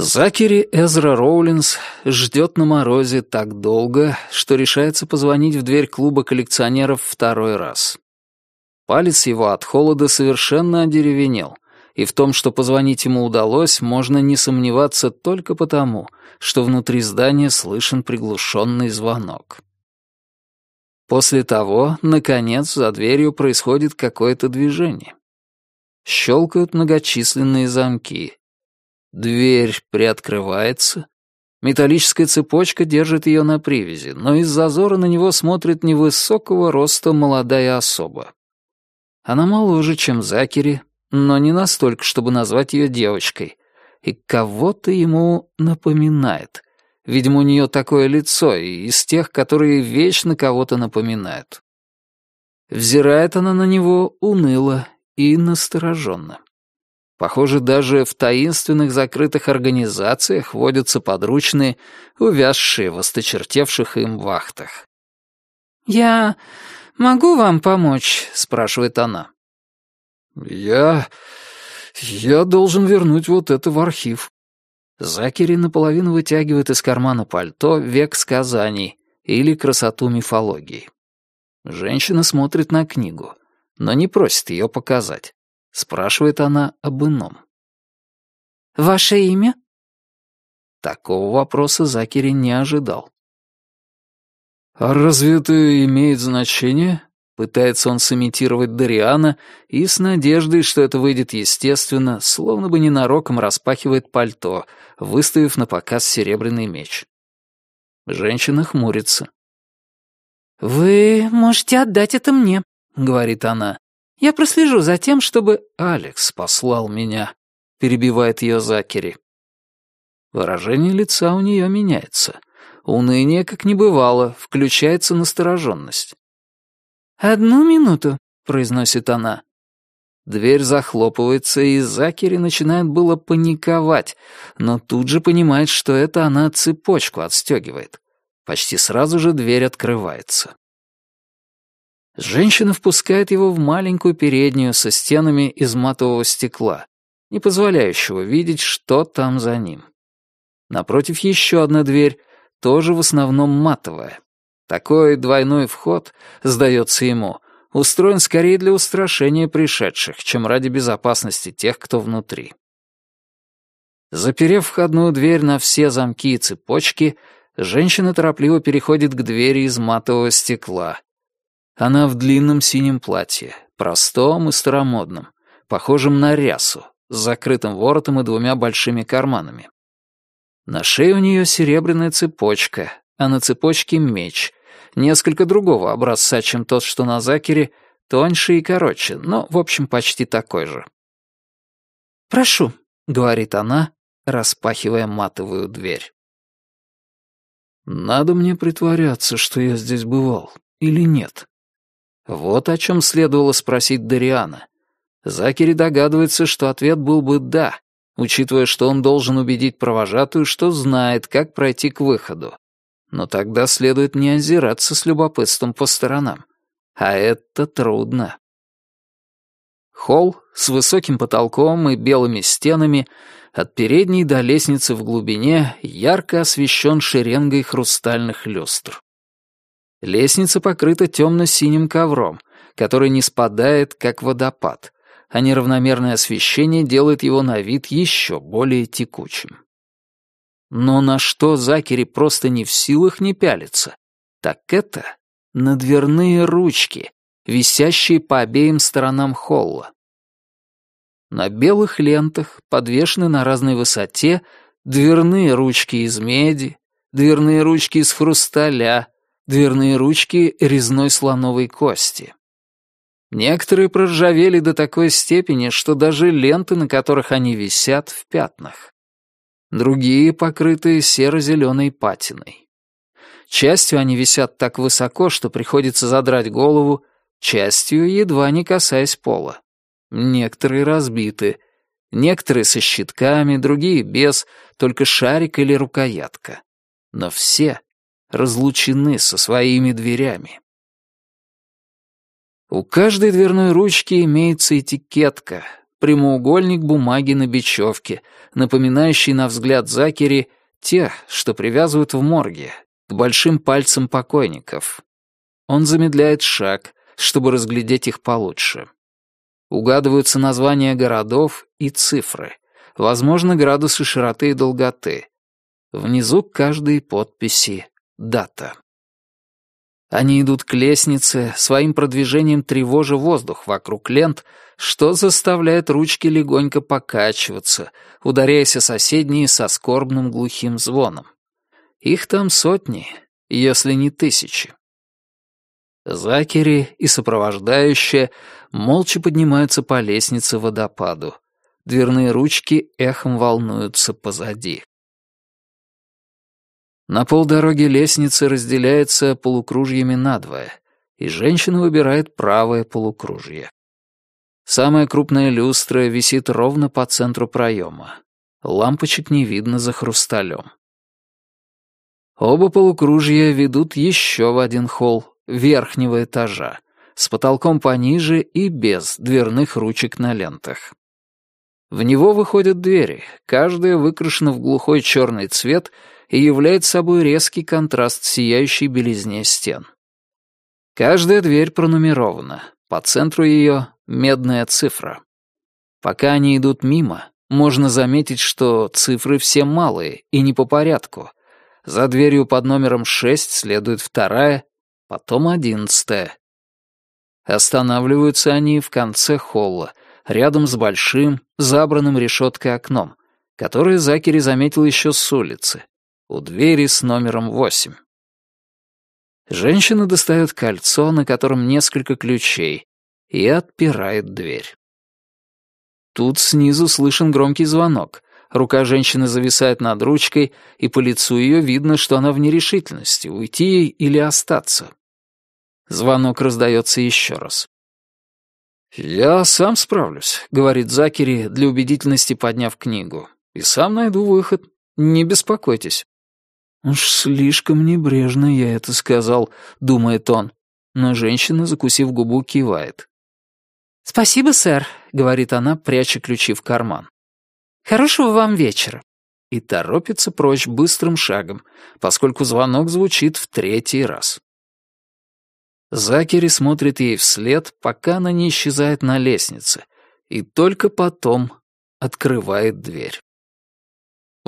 Закери Эзра Роулинс ждет на морозе так долго, что решается позвонить в дверь клуба коллекционеров второй раз. Палец его от холода совершенно одеревенел, и в том, что позвонить ему удалось, можно не сомневаться только потому, что внутри здания слышен приглушенный звонок. После того, наконец, за дверью происходит какое-то движение. Щелкают многочисленные замки. Дверь приоткрывается. Металлическая цепочка держит ее на привязи, но из зазора на него смотрит невысокого роста молодая особа. Она моложе, чем Закери, но не настолько, чтобы назвать ее девочкой, и кого-то ему напоминает. Видимо, у нее такое лицо, и из тех, которые вечно кого-то напоминают. Взирает она на него уныло и настороженно. Похоже, даже в таинственных закрытых организациях водятся подручные, увязшие в осточертевших им вахтах. «Я могу вам помочь?» — спрашивает она. «Я... я должен вернуть вот это в архив». Закери наполовину вытягивает из кармана пальто «Век сказаний» или «Красоту мифологии». Женщина смотрит на книгу, но не просит ее показать. Спрашивает она об ином. «Ваше имя?» Такого вопроса Закери не ожидал. «А разве это имеет значение?» Пытается он сымитировать Дариана и с надеждой, что это выйдет естественно, словно бы ненароком распахивает пальто, выставив на показ серебряный меч. Женщина хмурится. «Вы можете отдать это мне», — говорит она. Я прослежу за тем, чтобы...» «Алекс послал меня», — перебивает ее Закери. Выражение лица у нее меняется. Уныние, как не бывало, включается настороженность. «Одну минуту», — произносит она. Дверь захлопывается, и Закери начинает было паниковать, но тут же понимает, что это она цепочку отстегивает. Почти сразу же дверь открывается. Женщина впускает его в маленькую переднюю со стенами из матового стекла, не позволяющего видеть, что там за ним. Напротив еще одна дверь, тоже в основном матовая. Такой двойной вход, сдается ему, устроен скорее для устрашения пришедших, чем ради безопасности тех, кто внутри. Заперев входную дверь на все замки и цепочки, женщина торопливо переходит к двери из матового стекла, она в длинном синем платье, простом и старомодном, похожем на рясу, с закрытым воротом и двумя большими карманами. На шее у нее серебряная цепочка, а на цепочке меч, несколько другого образца, чем тот, что на Закере, тоньше и короче, но, в общем, почти такой же. «Прошу», — говорит она, распахивая матовую дверь. «Надо мне притворяться, что я здесь бывал, или нет?» Вот о чем следовало спросить Дариана. Закери догадывается, что ответ был бы «да», учитывая, что он должен убедить провожатую, что знает, как пройти к выходу. Но тогда следует не озираться с любопытством по сторонам. А это трудно. Холл с высоким потолком и белыми стенами от передней до лестницы в глубине ярко освещен шеренгой хрустальных люстр. Лестница покрыта темно-синим ковром, который не спадает, как водопад, а неравномерное освещение делает его на вид еще более текучим. Но на что Закери просто не в силах не пялиться, так это на дверные ручки, висящие по обеим сторонам холла. На белых лентах, подвешены на разной высоте, дверные ручки из меди, дверные ручки из хрусталя, дверные ручки резной слоновой кости. Некоторые проржавели до такой степени, что даже ленты, на которых они висят, в пятнах. Другие покрыты серо-зеленой патиной. Частью они висят так высоко, что приходится задрать голову, частью едва не касаясь пола. Некоторые разбиты, некоторые со щитками, другие без, только шарик или рукоятка. Но все разлучены со своими дверями. У каждой дверной ручки имеется этикетка, прямоугольник бумаги на бечевке, напоминающий на взгляд Закери те, что привязывают в морге, к большим пальцам покойников. Он замедляет шаг, чтобы разглядеть их получше. Угадываются названия городов и цифры, возможно, градусы широты и долготы. Внизу каждой подписи дата. Они идут к лестнице, своим продвижением тревожа воздух вокруг лент, что заставляет ручки легонько покачиваться, ударяясь о соседние со скорбным глухим звоном. Их там сотни, если не тысячи. Закери и сопровождающие молча поднимаются по лестнице водопаду. Дверные ручки эхом волнуются позади. На полдороги лестница разделяется полукружьями надвое, и женщина выбирает правое полукружье. Самая крупная люстра висит ровно по центру проема. Лампочек не видно за хрусталем. Оба полукружья ведут еще в один холл верхнего этажа, с потолком пониже и без дверных ручек на лентах. В него выходят двери, каждая выкрашена в глухой черный цвет и является собой резкий контраст сияющей белизне стен. Каждая дверь пронумерована, по центру ее медная цифра. Пока они идут мимо, можно заметить, что цифры все малые и не по порядку. За дверью под номером 6 следует вторая, потом одиннадцатая. Останавливаются они в конце холла, рядом с большим, забранным решеткой окном, которое Закери заметил еще с улицы, у двери с номером восемь. Женщина достает кольцо, на котором несколько ключей, и отпирает дверь. Тут снизу слышен громкий звонок. Рука женщины зависает над ручкой, и по лицу ее видно, что она в нерешительности, уйти ей или остаться. Звонок раздается еще раз. «Я сам справлюсь», — говорит Закери, для убедительности подняв книгу. «И сам найду выход. Не беспокойтесь». «Уж слишком небрежно я это сказал», — думает он. Но женщина, закусив губу, кивает. «Спасибо, сэр», — говорит она, пряча ключи в карман. «Хорошего вам вечера». И торопится прочь быстрым шагом, поскольку звонок звучит в третий раз. Закери смотрит ей вслед, пока она не исчезает на лестнице, и только потом открывает дверь.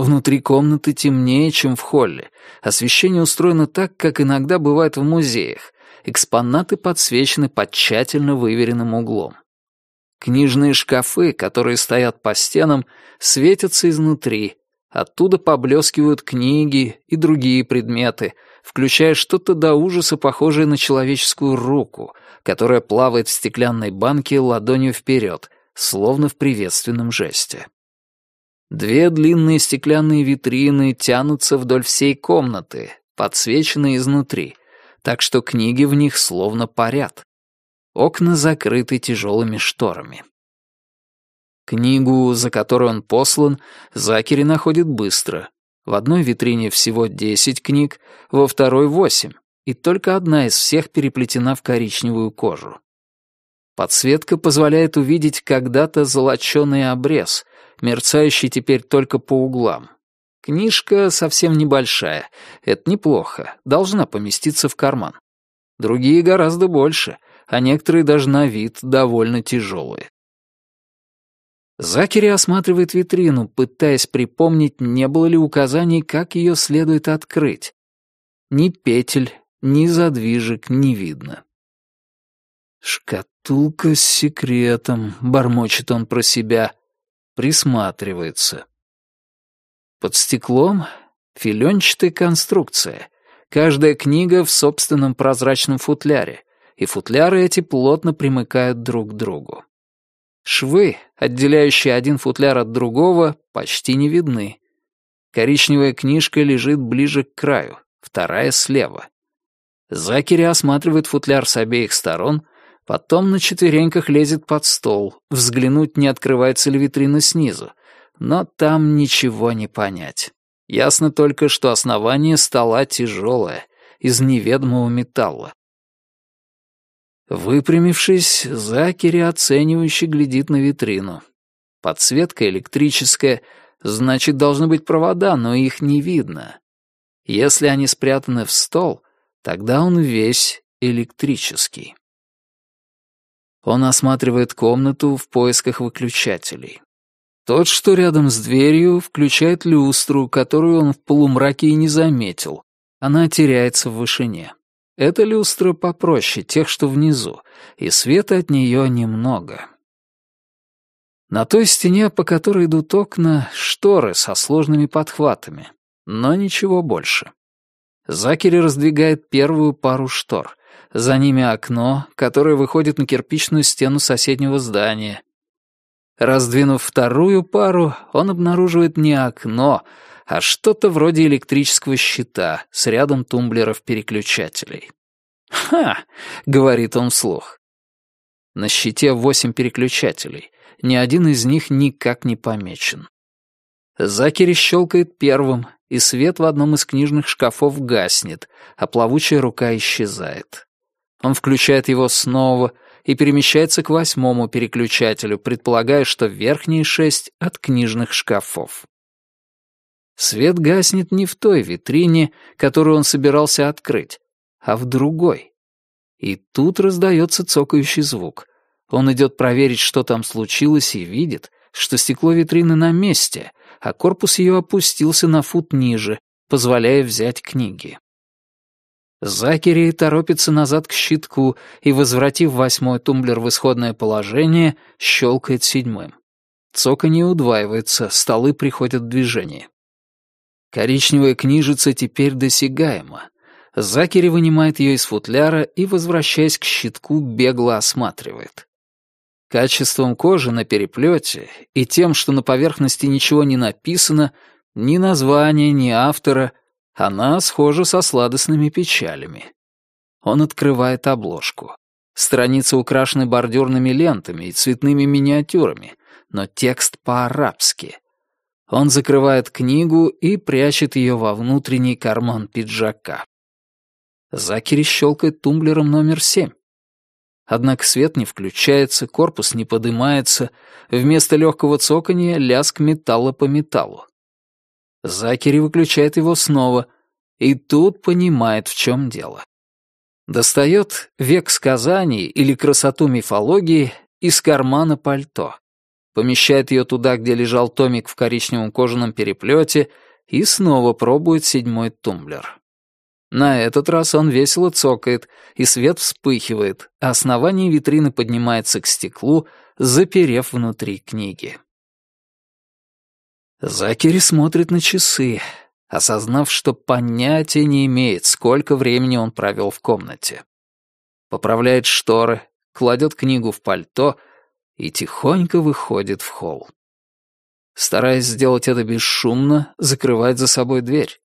Внутри комнаты темнее, чем в холле. Освещение устроено так, как иногда бывает в музеях. Экспонаты подсвечены под тщательно выверенным углом. Книжные шкафы, которые стоят по стенам, светятся изнутри. Оттуда поблескивают книги и другие предметы, включая что-то до ужаса похожее на человеческую руку, которая плавает в стеклянной банке ладонью вперед, словно в приветственном жесте. Две длинные стеклянные витрины тянутся вдоль всей комнаты, подсвеченные изнутри, так что книги в них словно парят. Окна закрыты тяжелыми шторами. Книгу, за которую он послан, Закери находит быстро. В одной витрине всего десять книг, во второй — восемь, и только одна из всех переплетена в коричневую кожу. Подсветка позволяет увидеть когда-то золоченый обрез, мерцающий теперь только по углам. Книжка совсем небольшая, это неплохо, должна поместиться в карман. Другие гораздо больше, а некоторые даже на вид довольно тяжелые. Закери осматривает витрину, пытаясь припомнить, не было ли указаний, как ее следует открыть. Ни петель, ни задвижек не видно. «Шкатулка с секретом», — бормочет он про себя присматривается. Под стеклом филенчатая конструкция. Каждая книга в собственном прозрачном футляре, и футляры эти плотно примыкают друг к другу. Швы, отделяющие один футляр от другого, почти не видны. Коричневая книжка лежит ближе к краю, вторая слева. Закери осматривает футляр с обеих сторон, Потом на четвереньках лезет под стол, взглянуть, не открывается ли витрина снизу. Но там ничего не понять. Ясно только, что основание стола тяжелое, из неведомого металла. Выпрямившись, Закери оценивающе глядит на витрину. Подсветка электрическая, значит, должны быть провода, но их не видно. Если они спрятаны в стол, тогда он весь электрический. Он осматривает комнату в поисках выключателей. Тот, что рядом с дверью, включает люстру, которую он в полумраке и не заметил. Она теряется в вышине. Эта люстра попроще тех, что внизу, и света от нее немного. На той стене, по которой идут окна, шторы со сложными подхватами, но ничего больше. Закери раздвигает первую пару штор. За ними окно, которое выходит на кирпичную стену соседнего здания. Раздвинув вторую пару, он обнаруживает не окно, а что-то вроде электрического щита с рядом тумблеров-переключателей. «Ха!» — говорит он вслух. На щите восемь переключателей. Ни один из них никак не помечен. Закери щелкает первым, и свет в одном из книжных шкафов гаснет, а плавучая рука исчезает. Он включает его снова и перемещается к восьмому переключателю, предполагая, что верхние шесть — от книжных шкафов. Свет гаснет не в той витрине, которую он собирался открыть, а в другой. И тут раздается цокающий звук. Он идет проверить, что там случилось, и видит, что стекло витрины на месте, а корпус ее опустился на фут ниже, позволяя взять книги. Закери торопится назад к щитку и, возвратив восьмой тумблер в исходное положение, щелкает седьмым. Цоканье удваивается, столы приходят в движение. Коричневая книжица теперь досягаема. Закери вынимает ее из футляра и, возвращаясь к щитку, бегло осматривает. Качеством кожи на переплете и тем, что на поверхности ничего не написано, ни названия, ни автора, она схожа со сладостными печалями. Он открывает обложку. Страницы украшены бордюрными лентами и цветными миниатюрами, но текст по-арабски. Он закрывает книгу и прячет ее во внутренний карман пиджака. Закери щелкает тумблером номер семь. Однако свет не включается, корпус не поднимается, вместо легкого цоканья лязг металла по металлу. Закери выключает его снова, и тут понимает, в чем дело. Достает век сказаний или красоту мифологии из кармана пальто, помещает ее туда, где лежал томик в коричневом кожаном переплете, и снова пробует седьмой тумблер. На этот раз он весело цокает, и свет вспыхивает, а основание витрины поднимается к стеклу, заперев внутри книги. Закери смотрит на часы, осознав, что понятия не имеет, сколько времени он провел в комнате. Поправляет шторы, кладет книгу в пальто и тихонько выходит в холл. Стараясь сделать это бесшумно, закрывает за собой дверь.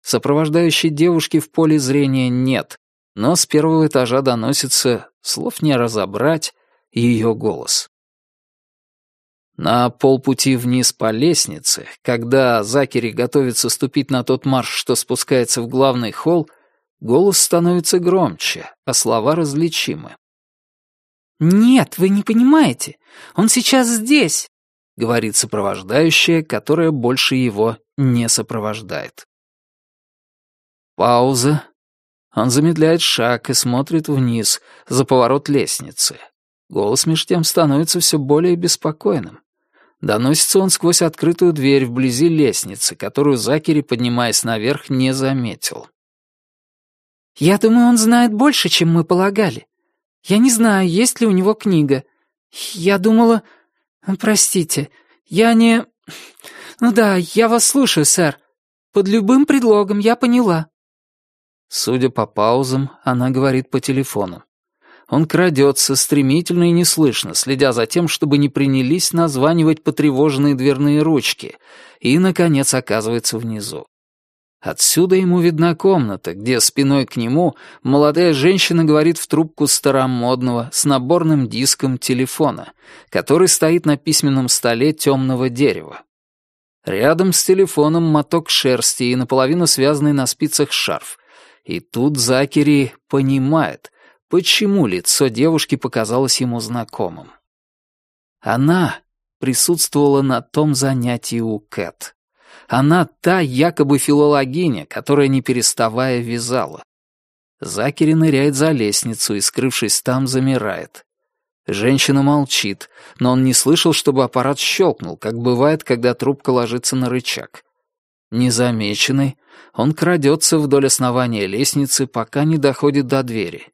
Сопровождающей девушки в поле зрения нет, но с первого этажа доносится, слов не разобрать, ее голос. На полпути вниз по лестнице, когда Закери готовится ступить на тот марш, что спускается в главный холл, голос становится громче, а слова различимы. «Нет, вы не понимаете. Он сейчас здесь», — говорит сопровождающая, которая больше его не сопровождает. Пауза. Он замедляет шаг и смотрит вниз, за поворот лестницы. Голос меж тем становится все более беспокойным. Доносится он сквозь открытую дверь вблизи лестницы, которую Закери, поднимаясь наверх, не заметил. «Я думаю, он знает больше, чем мы полагали. Я не знаю, есть ли у него книга. Я думала... Простите, я не... Ну да, я вас слушаю, сэр. Под любым предлогом, я поняла». Судя по паузам, она говорит по телефону. Он крадется стремительно и неслышно, следя за тем, чтобы не принялись названивать потревоженные дверные ручки, и, наконец, оказывается внизу. Отсюда ему видна комната, где спиной к нему молодая женщина говорит в трубку старомодного с наборным диском телефона, который стоит на письменном столе темного дерева. Рядом с телефоном моток шерсти и наполовину связанный на спицах шарф, и тут Закери понимает, почему лицо девушки показалось ему знакомым. Она присутствовала на том занятии у Кэт. Она та якобы филологиня, которая не переставая вязала. Закери ныряет за лестницу и, скрывшись там, замирает. Женщина молчит, но он не слышал, чтобы аппарат щелкнул, как бывает, когда трубка ложится на рычаг. Незамеченный, он крадется вдоль основания лестницы, пока не доходит до двери.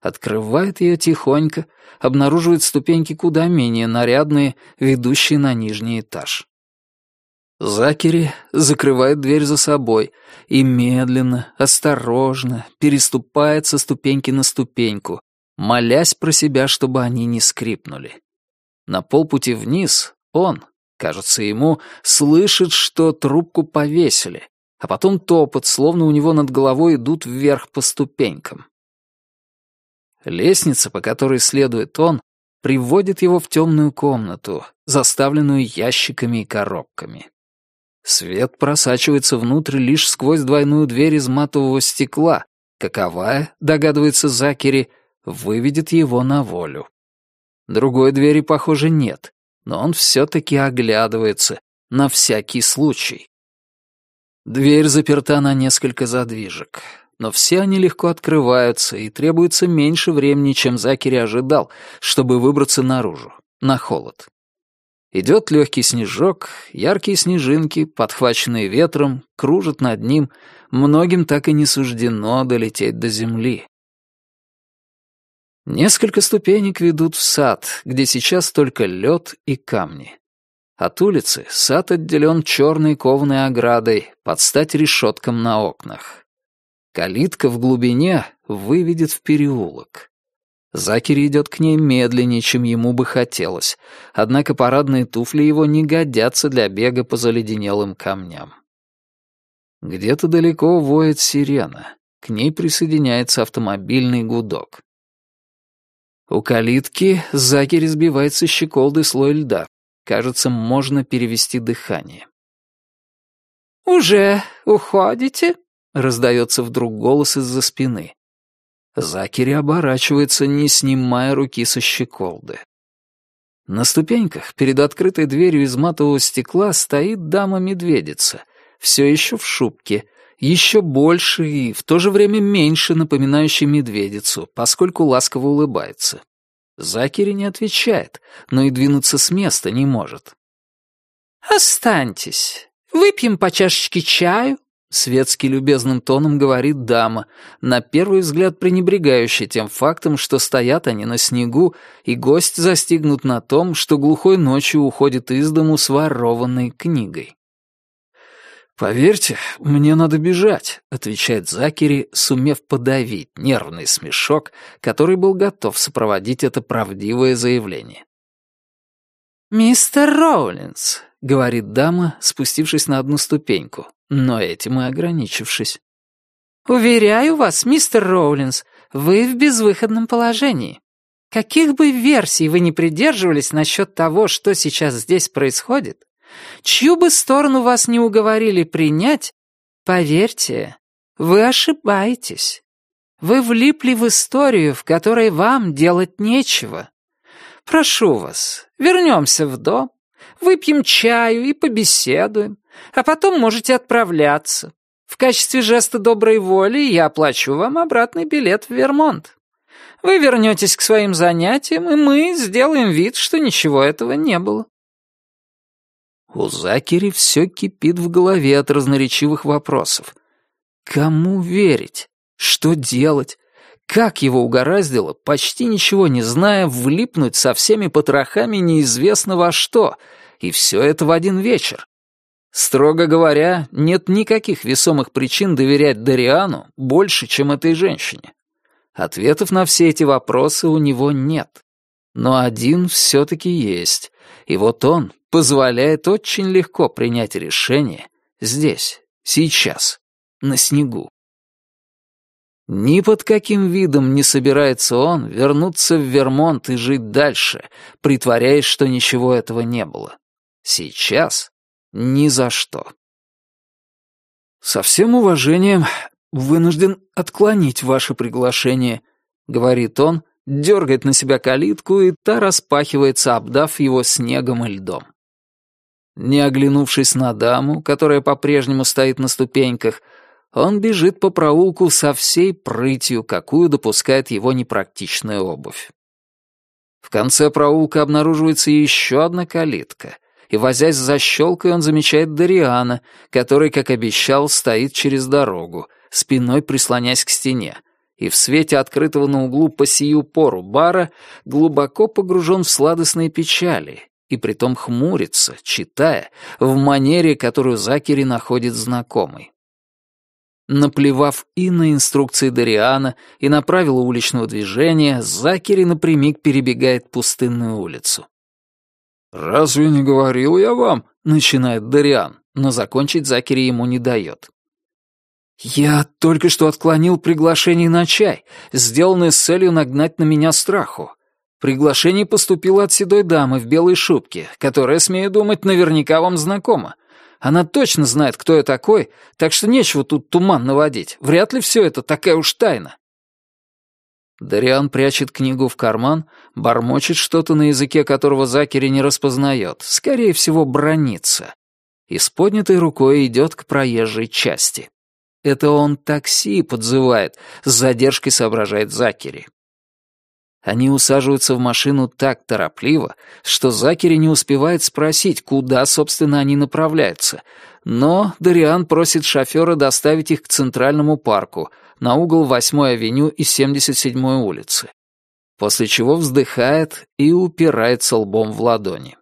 Открывает ее тихонько, обнаруживает ступеньки куда менее нарядные, ведущие на нижний этаж. Закери закрывает дверь за собой и медленно, осторожно переступает со ступеньки на ступеньку, молясь про себя, чтобы они не скрипнули. На полпути вниз он, кажется ему, слышит, что трубку повесили, а потом топот, словно у него над головой идут вверх по ступенькам. Лестница, по которой следует он, приводит его в темную комнату, заставленную ящиками и коробками. Свет просачивается внутрь лишь сквозь двойную дверь из матового стекла, каковая, догадывается Закери, выведет его на волю. Другой двери, похоже, нет, но он все-таки оглядывается, на всякий случай. Дверь заперта на несколько задвижек, но все они легко открываются, и требуется меньше времени, чем Закери ожидал, чтобы выбраться наружу, на холод. Идет легкий снежок, яркие снежинки, подхваченные ветром, кружат над ним, многим так и не суждено долететь до земли. Несколько ступенек ведут в сад, где сейчас только лед и камни. От улицы сад отделен черной кованой оградой, под стать решеткам на окнах. Калитка в глубине выведет в переулок. Закери идет к ней медленнее, чем ему бы хотелось, однако парадные туфли его не годятся для бега по заледенелым камням. Где-то далеко воет сирена, к ней присоединяется автомобильный гудок. У калитки Закери сбивается щеколды слой льда. Кажется, можно перевести дыхание. «Уже уходите?» — раздается вдруг голос из-за спины. Закери оборачивается, не снимая руки со щеколды. На ступеньках перед открытой дверью из матового стекла стоит дама-медведица, все еще в шубке, еще больше и в то же время меньше напоминающий медведицу, поскольку ласково улыбается. Закери не отвечает, но и двинуться с места не может. «Останьтесь. Выпьем по чашечке чаю», — светски любезным тоном говорит дама, на первый взгляд пренебрегающая тем фактом, что стоят они на снегу, и гость застигнут на том, что глухой ночью уходит из дому с ворованной книгой. «Поверьте, мне надо бежать», — отвечает Закери, сумев подавить нервный смешок, который был готов сопроводить это правдивое заявление. «Мистер Роулинс», — говорит дама, спустившись на одну ступеньку, но этим и ограничившись. «Уверяю вас, мистер Роулинс, вы в безвыходном положении. Каких бы версий вы ни придерживались насчет того, что сейчас здесь происходит, Чью бы сторону вас не уговорили принять, поверьте, вы ошибаетесь. Вы влипли в историю, в которой вам делать нечего. Прошу вас, вернемся в дом, выпьем чаю и побеседуем, а потом можете отправляться. В качестве жеста доброй воли я оплачу вам обратный билет в Вермонт. Вы вернетесь к своим занятиям, и мы сделаем вид, что ничего этого не было. У Закери все кипит в голове от разноречивых вопросов. Кому верить? Что делать? Как его угораздило, почти ничего не зная, влипнуть со всеми потрохами неизвестно во что, и все это в один вечер? Строго говоря, нет никаких весомых причин доверять Дариану больше, чем этой женщине. Ответов на все эти вопросы у него нет. Но один все-таки есть, и вот он позволяет очень легко принять решение здесь, сейчас, на снегу. Ни под каким видом не собирается он вернуться в Вермонт и жить дальше, притворяясь, что ничего этого не было. Сейчас ни за что. «Со всем уважением вынужден отклонить ваше приглашение», — говорит он, дергает на себя калитку, и та распахивается, обдав его снегом и льдом. Не оглянувшись на даму, которая по-прежнему стоит на ступеньках, он бежит по проулку со всей прытью, какую допускает его непрактичная обувь. В конце проулка обнаруживается еще одна калитка, и, возясь за щелкой, он замечает Дариана, который, как обещал, стоит через дорогу, спиной прислонясь к стене, и в свете открытого на углу по сию пору бара глубоко погружен в сладостные печали, и притом хмурится, читая, в манере, которую Закери находит знакомой. Наплевав и на инструкции Дариана, и на правила уличного движения, Закери напрямик перебегает пустынную улицу. «Разве не говорил я вам?» — начинает Дариан, но закончить Закери ему не дает. «Я только что отклонил приглашение на чай, сделанное с целью нагнать на меня страху. Приглашение поступило от седой дамы в белой шубке, которая, смею думать, наверняка вам знакома. Она точно знает, кто я такой, так что нечего тут туман наводить. Вряд ли все это такая уж тайна». Дариан прячет книгу в карман, бормочет что-то на языке, которого Закери не распознает, скорее всего, бронится. И с поднятой рукой идет к проезжей части. Это он такси подзывает, с задержкой соображает Закери. Они усаживаются в машину так торопливо, что Закери не успевает спросить, куда, собственно, они направляются. Но Дариан просит шофера доставить их к Центральному парку, на угол 8-й авеню и 77-й улицы. После чего вздыхает и упирается лбом в ладони.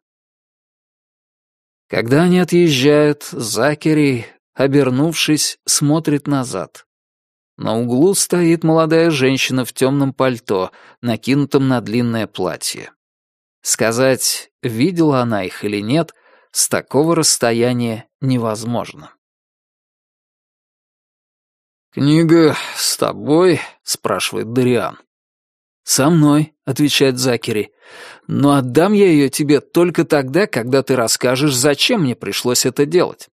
Когда они отъезжают, Закери, обернувшись, смотрит назад. На углу стоит молодая женщина в темном пальто, накинутом на длинное платье. Сказать, видела она их или нет, с такого расстояния невозможно. «Книга с тобой?» — спрашивает Дариан. «Со мной», — отвечает Закери. «Но отдам я ее тебе только тогда, когда ты расскажешь, зачем мне пришлось это делать».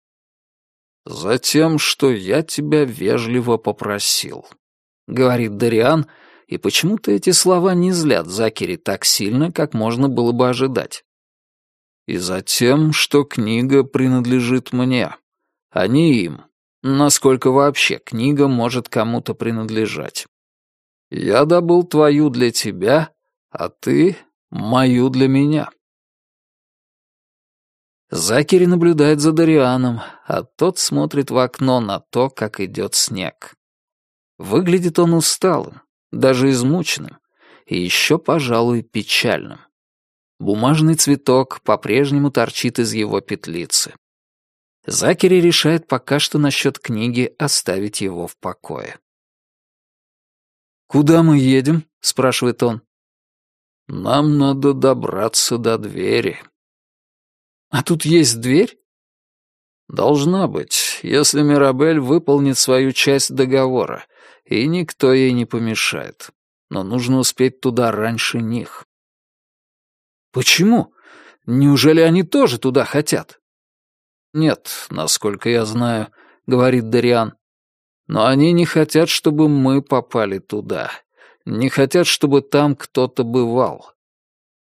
«Затем, что я тебя вежливо попросил», — говорит Дариан, и почему-то эти слова не злят Закери так сильно, как можно было бы ожидать. «И затем, что книга принадлежит мне, а не им, насколько вообще книга может кому-то принадлежать. Я добыл твою для тебя, а ты — мою для меня». Закери наблюдает за Дарианом, а тот смотрит в окно на то, как идет снег. Выглядит он усталым, даже измученным, и еще, пожалуй, печальным. Бумажный цветок по-прежнему торчит из его петлицы. Закери решает пока что насчет книги оставить его в покое. «Куда мы едем?» — спрашивает он. «Нам надо добраться до двери», а тут есть дверь? Должна быть, если Мирабель выполнит свою часть договора, и никто ей не помешает. Но нужно успеть туда раньше них. Почему? Неужели они тоже туда хотят? Нет, насколько я знаю, говорит Дариан. Но они не хотят, чтобы мы попали туда. Не хотят, чтобы там кто-то бывал.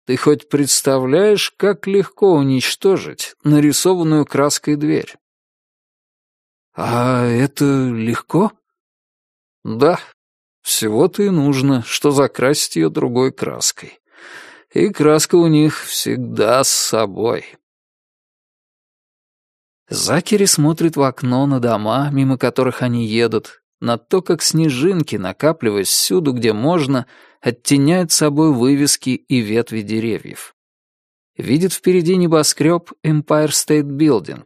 Ты хоть представляешь, как легко уничтожить нарисованную краской дверь? А это легко? Да. Всего-то и нужно, что закрасить ее другой краской. И краска у них всегда с собой. Закери смотрит в окно на дома, мимо которых они едут, на то, как снежинки, накапливаясь всюду, где можно, оттеняют собой вывески и ветви деревьев. Видит впереди небоскреб Empire State Building,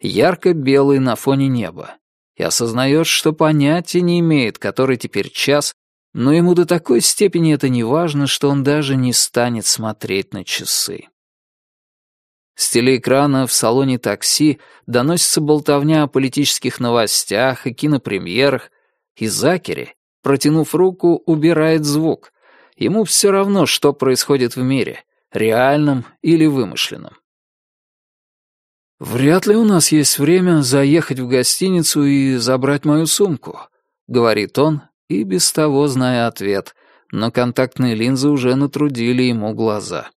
ярко-белый на фоне неба, и осознает, что понятия не имеет, который теперь час, но ему до такой степени это не важно, что он даже не станет смотреть на часы. С телеэкрана в салоне такси доносится болтовня о политических новостях и кинопремьерах, и Закери, протянув руку, убирает звук, Ему все равно, что происходит в мире, реальном или вымышленном. «Вряд ли у нас есть время заехать в гостиницу и забрать мою сумку», — говорит он, и без того, зная ответ, но контактные линзы уже натрудили ему глаза.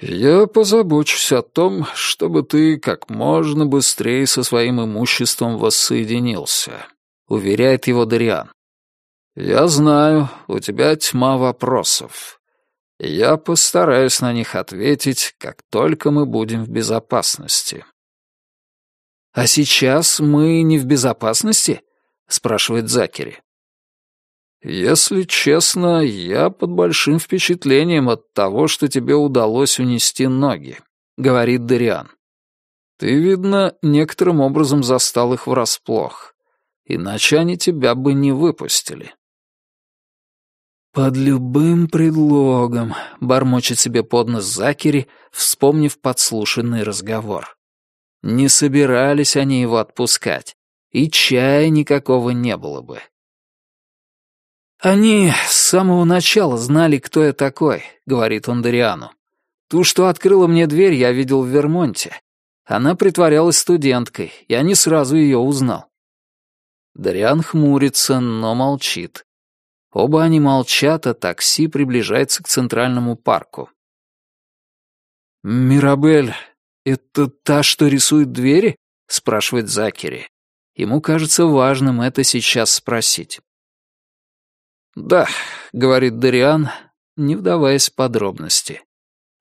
«Я позабочусь о том, чтобы ты как можно быстрее со своим имуществом воссоединился», — уверяет его Дариан. «Я знаю, у тебя тьма вопросов. Я постараюсь на них ответить, как только мы будем в безопасности». «А сейчас мы не в безопасности?» — спрашивает Закери. «Если честно, я под большим впечатлением от того, что тебе удалось унести ноги», — говорит Дариан. «Ты, видно, некоторым образом застал их врасплох, иначе они тебя бы не выпустили». «Под любым предлогом», — бормочет себе под нос Закери, вспомнив подслушанный разговор. Не собирались они его отпускать, и чая никакого не было бы. «Они с самого начала знали, кто я такой», — говорит он Дариану. «Ту, что открыла мне дверь, я видел в Вермонте. Она притворялась студенткой, я не сразу ее узнал». Дариан хмурится, но молчит. Оба они молчат, а такси приближается к Центральному парку. «Мирабель, это та, что рисует двери?» — спрашивает Закери. Ему кажется важным это сейчас спросить. «Да», — говорит Дариан, не вдаваясь в подробности.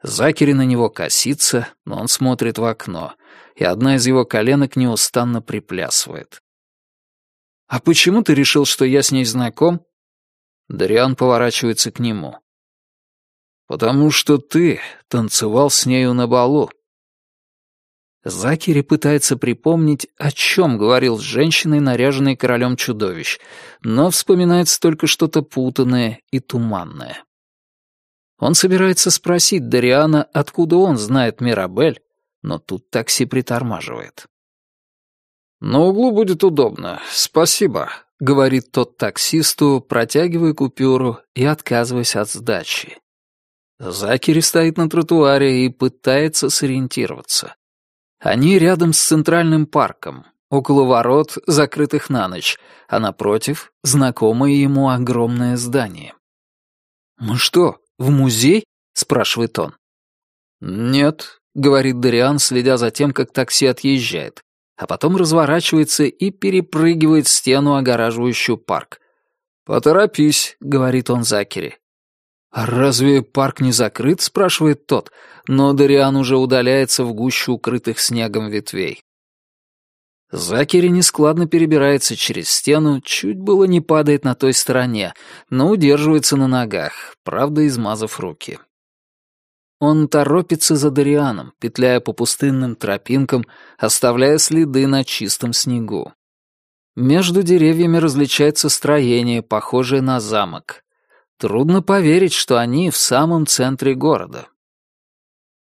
Закери на него косится, но он смотрит в окно, и одна из его коленок неустанно приплясывает. «А почему ты решил, что я с ней знаком?» Дариан поворачивается к нему. «Потому что ты танцевал с нею на балу». Закери пытается припомнить, о чем говорил с женщиной, наряженной королем чудовищ, но вспоминается только что-то путанное и туманное. Он собирается спросить Дариана, откуда он знает Мирабель, но тут такси притормаживает. «На углу будет удобно, спасибо», — говорит тот таксисту, протягивая купюру и отказываясь от сдачи. Закери стоит на тротуаре и пытается сориентироваться. Они рядом с центральным парком, около ворот, закрытых на ночь, а напротив — знакомое ему огромное здание. «Мы что, в музей?» — спрашивает он. «Нет», — говорит Дариан, следя за тем, как такси отъезжает, а потом разворачивается и перепрыгивает стену, огораживающую парк. «Поторопись», — говорит он Закери. «А разве парк не закрыт?» — спрашивает тот, но Дариан уже удаляется в гущу укрытых снегом ветвей. Закери нескладно перебирается через стену, чуть было не падает на той стороне, но удерживается на ногах, правда, измазав руки. Он торопится за Дарианом, петляя по пустынным тропинкам, оставляя следы на чистом снегу. Между деревьями различается строение, похожее на замок. Трудно поверить, что они в самом центре города.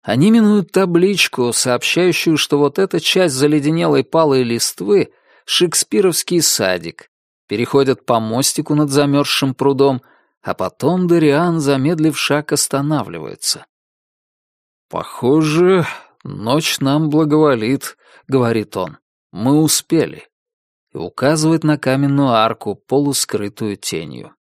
Они минуют табличку, сообщающую, что вот эта часть заледенелой палой листвы — шекспировский садик, переходят по мостику над замерзшим прудом, а потом Дариан, замедлив шаг, останавливается. «Похоже, ночь нам благоволит», — говорит он. «Мы успели». И указывает на каменную арку, полускрытую тенью.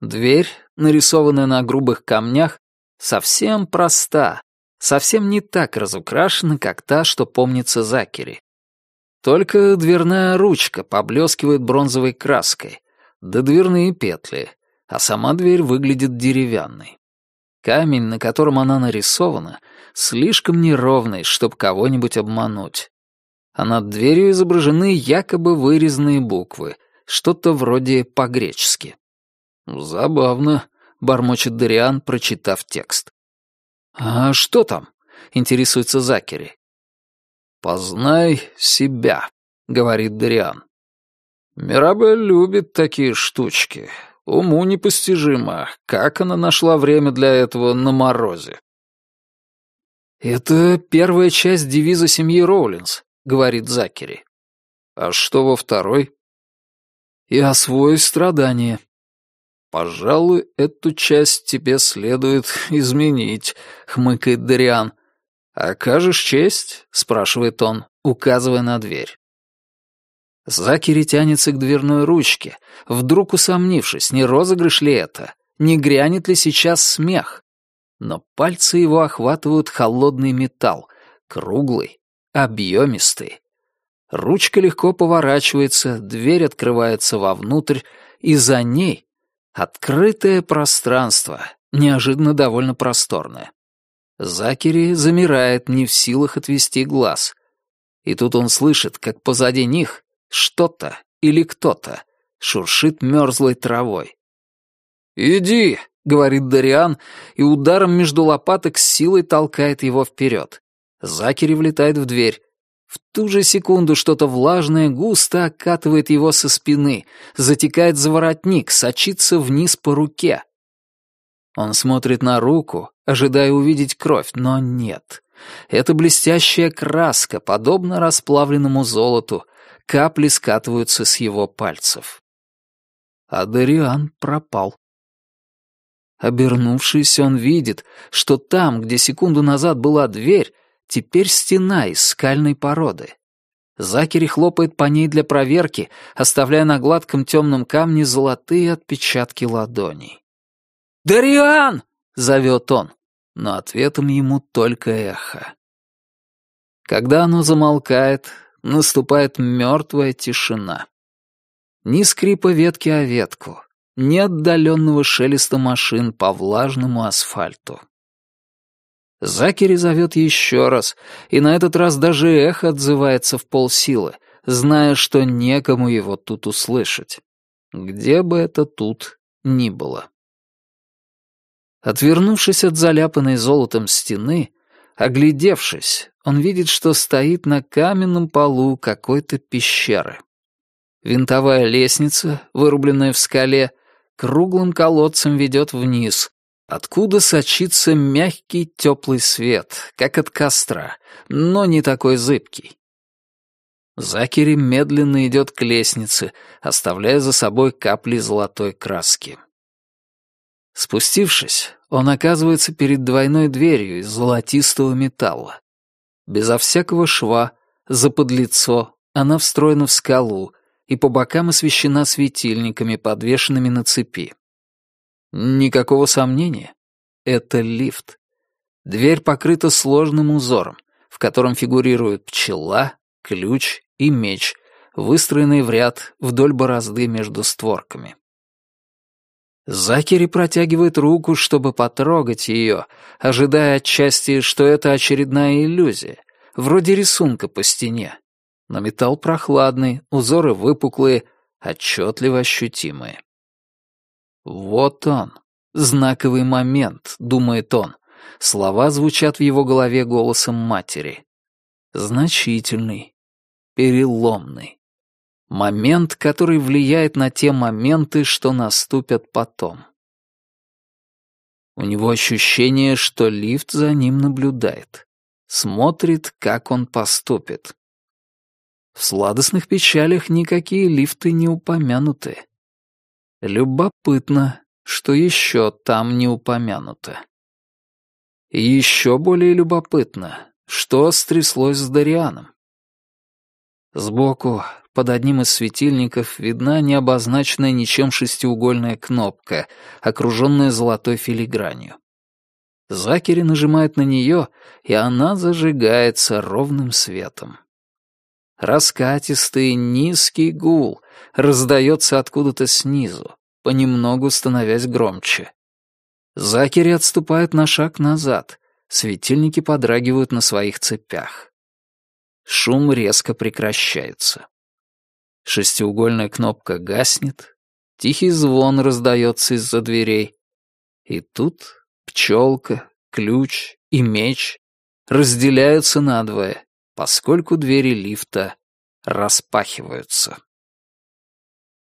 Дверь, нарисованная на грубых камнях, совсем проста, совсем не так разукрашена, как та, что помнится Закери. Только дверная ручка поблескивает бронзовой краской, да дверные петли, а сама дверь выглядит деревянной. Камень, на котором она нарисована, слишком неровный, чтобы кого-нибудь обмануть. А над дверью изображены якобы вырезанные буквы, что-то вроде по-гречески. «Забавно», — бормочет Дариан, прочитав текст. «А что там?» — интересуется Закери. «Познай себя», — говорит Дариан. «Мирабель любит такие штучки. Уму непостижимо, как она нашла время для этого на морозе». «Это первая часть девиза семьи Роулинс», — говорит Закери. «А что во второй?» «И освой страдания», «Пожалуй, эту часть тебе следует изменить», — хмыкает Дариан. «Окажешь честь?» — спрашивает он, указывая на дверь. Закери тянется к дверной ручке, вдруг усомнившись, не розыгрыш ли это, не грянет ли сейчас смех. Но пальцы его охватывают холодный металл, круглый, объемистый. Ручка легко поворачивается, дверь открывается вовнутрь, и за ней открытое пространство, неожиданно довольно просторное. Закери замирает, не в силах отвести глаз. И тут он слышит, как позади них что-то или кто-то шуршит мерзлой травой. «Иди!» — говорит Дариан, и ударом между лопаток с силой толкает его вперед. Закери влетает в дверь. В ту же секунду что-то влажное густо окатывает его со спины, затекает за воротник, сочится вниз по руке. Он смотрит на руку, ожидая увидеть кровь, но нет. Это блестящая краска, подобно расплавленному золоту, капли скатываются с его пальцев. А Дариан пропал. Обернувшись, он видит, что там, где секунду назад была дверь, теперь стена из скальной породы. Закери хлопает по ней для проверки, оставляя на гладком темном камне золотые отпечатки ладоней. «Дариан!» — зовет он, но ответом ему только эхо. Когда оно замолкает, наступает мертвая тишина. Ни скрипа ветки о ветку, ни отдаленного шелеста машин по влажному асфальту. Закери зовет еще раз, и на этот раз даже эхо отзывается в полсилы, зная, что некому его тут услышать. Где бы это тут ни было. Отвернувшись от заляпанной золотом стены, Оглядевшись, он видит, что стоит на каменном полу какой-то пещеры. Винтовая лестница, вырубленная в скале, круглым колодцем ведет вниз, откуда сочится мягкий теплый свет, как от костра, но не такой зыбкий. Закери медленно идет к лестнице, оставляя за собой капли золотой краски. Спустившись, он оказывается перед двойной дверью из золотистого металла. Безо всякого шва, заподлицо, она встроена в скалу и по бокам освещена светильниками, подвешенными на цепи. Никакого сомнения, это лифт. Дверь покрыта сложным узором, в котором фигурируют пчела, ключ и меч, выстроенные в ряд вдоль борозды между створками. Закери протягивает руку, чтобы потрогать ее, ожидая отчасти, что это очередная иллюзия, вроде рисунка по стене. Но металл прохладный, узоры выпуклые, отчетливо ощутимые. Вот он, знаковый момент, думает он. Слова звучат в его голове голосом матери. Значительный, переломный. Момент, который влияет на те моменты, что наступят потом. У него ощущение, что лифт за ним наблюдает. Смотрит, как он поступит. В сладостных печалях никакие лифты не упомянуты. Любопытно, что еще там не упомянуто. Еще более любопытно, что стряслось с Дарианом. Сбоку, под одним из светильников видна необозначенная ничем шестиугольная кнопка, окруженная золотой филигранью. Закери нажимает на нее, и она зажигается ровным светом. Раскатистый низкий гул раздается откуда-то снизу, понемногу становясь громче. Закери отступает на шаг назад, светильники подрагивают на своих цепях. Шум резко прекращается. Шестиугольная кнопка гаснет, тихий звон раздается из-за дверей. И тут пчелка, ключ и меч разделяются надвое, поскольку двери лифта распахиваются.